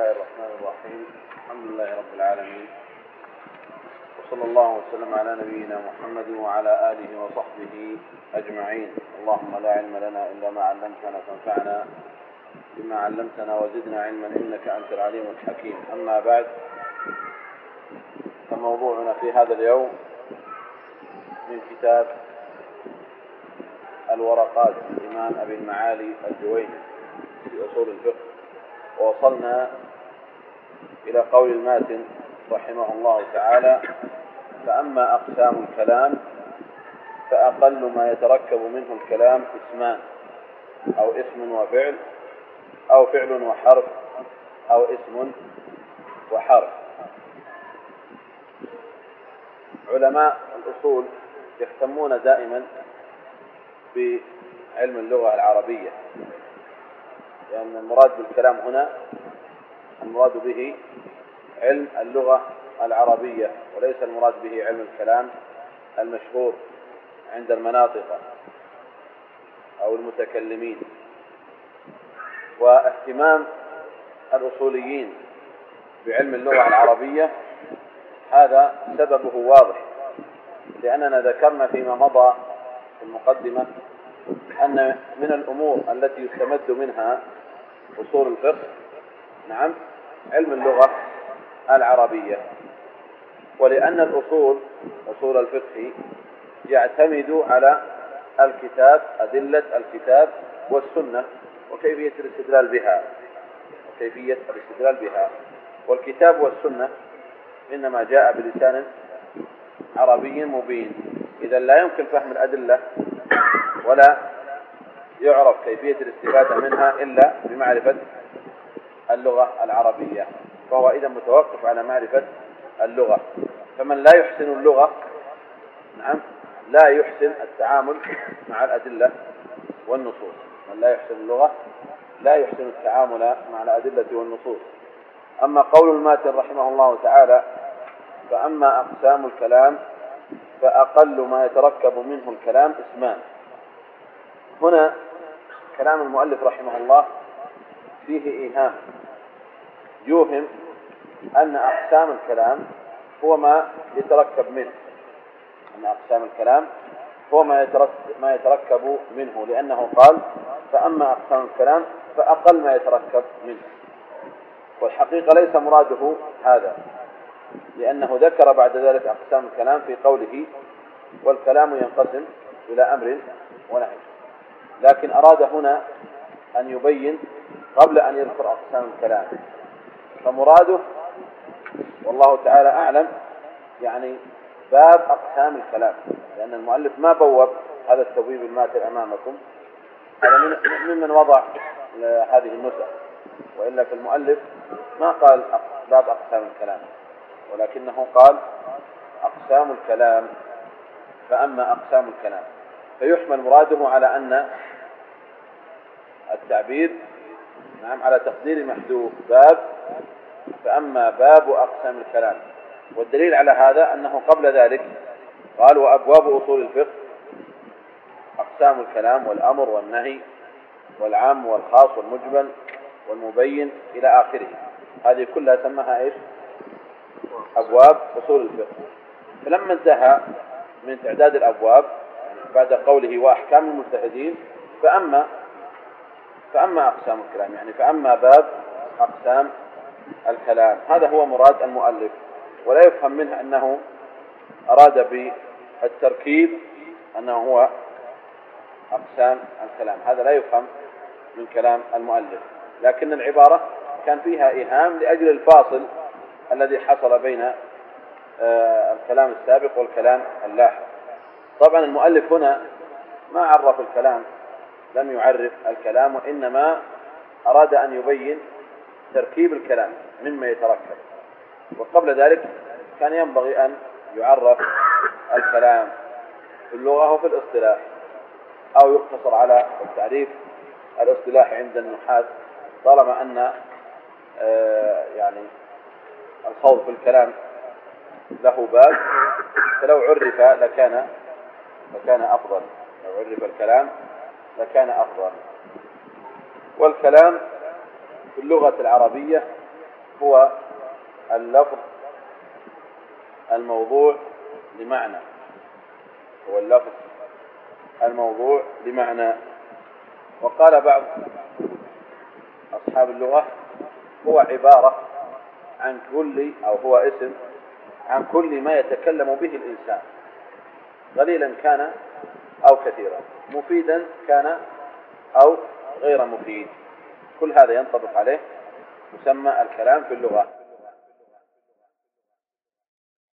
الله الرحمن الرحيم. الحمد لله رب العالمين. وصلى الله وسلم على نبينا محمد وعلى آله وصحبه أجمعين. اللهم لا علم لنا إلا ما علمتنا فانفعنا بما علمتنا وزدنا علما إنك أنت العليم الحكيم. أما بعد فموضوعنا في هذا اليوم من كتاب الورقات الإمام أبي المعالي الجويني في أصول الفقه. ووصلنا إلى قول الماتن رحمه الله تعالى فأما أقسام الكلام فأقل ما يتركب منه الكلام اسمان أو اسم وفعل أو فعل وحرف أو اسم وحرف. علماء الأصول يهتمون دائما بعلم اللغة العربية لأن المراد بالكلام هنا المراد به علم اللغة العربية وليس المراد به علم الكلام المشهور عند المناطق أو المتكلمين. واهتمام الأصوليين بعلم اللغة العربية هذا سببه واضح لأننا ذكرنا فيما مضى في المقدمة أن من الأمور التي يستمد منها أصول الفقه. نعم. علم اللغة العربية. ولأن الأصول أصول الفقه يعتمد على الكتاب أدلة الكتاب والسنة وكيفية الاستدلال بها وكيفية الاستدلال بها. والكتاب والسنة إنما جاء بلسان عربي مبين. إذا لا يمكن فهم الأدلة ولا يعرف كيفية الاستفادة منها إلا بمعرفة اللغة العربية فهو إذا متوقف على معرفة اللغة. فمن لا يحسن اللغة نعم لا يحسن التعامل مع الأدلة والنصوص. من لا يحسن اللغة لا يحسن التعامل مع الأدلة والنصوص. أما قول الماتن رحمه الله تعالى فأما أقسام الكلام فأقل ما يتركب منه الكلام اسمان. هنا كلام المؤلف رحمه الله فيه إيهام. يوهم أن أقسام الكلام هو ما يتركب منه. أن أقسام الكلام هو ما يتركب, ما يتركب منه لأنه قال فأما أقسام الكلام فأقل ما يتركب منه. والحقيقة ليس مراده هذا لأنه ذكر بعد ذلك أقسام الكلام في قوله والكلام ينقسم إلى أمر ونهي. لكن أراد هنا أن يبين قبل أن يذكر أقسام الكلام. فمراده والله تعالى أعلم يعني باب أقسام الكلام. لأن المؤلف ما بوب هذا التبويب الماتر أمامكم. هذا من ممن وضع هذه النسخ. وإلا في المؤلف ما قال باب أقسام الكلام. ولكنه قال أقسام الكلام. فأما أقسام الكلام فيحمل مراده على أن التعبير نعم على تقدير محذوف باب. فأما باب أقسام الكلام. والدليل على هذا أنه قبل ذلك قال وأبواب أصول الفقه أقسام الكلام والأمر والنهي والعام والخاص والمجمل والمبين إلى آخره. هذه كلها سماها إيش؟ أبواب أصول الفقه. فلما انتهى من تعداد الأبواب بعد قوله وأحكام المجتهدين فأما فأما أقسام الكلام يعني فأما باب أقسام الكلام هذا هو مراد المؤلف ولا يفهم منه أنه أراد بالتركيب أنه هو أقسام الكلام هذا لا يفهم من كلام المؤلف لكن العبارة كان فيها إيهام لأجل الفاصل الذي حصل بين آه، الكلام السابق والكلام اللاحق. طبعا المؤلف هنا ما عرف الكلام لم يعرف الكلام وإنما أراد أن يبين تركيب الكلام مما يتركب. وقبل ذلك كان ينبغي أن يعرف الكلام في اللغة وفي الاصطلاح أو يقتصر على التعريف. الاصطلاحي عند النحاة طالما أن آه، يعني الخوض في الكلام له باب. فلو عرف لكان لكان أفضل. لو عرف الكلام لكان أفضل. والكلام في اللغة العربية هو اللفظ الموضوع لمعنى. هو اللفظ الموضوع لمعنى. وقال بعض أصحاب اللغة هو عبارة عن كل أو هو اسم عن كل ما يتكلم به الإنسان. قليلا كان أو كثيرا. مفيدا كان أو غير مفيد. كل هذا ينطبق عليه مسمى الكلام في اللغة.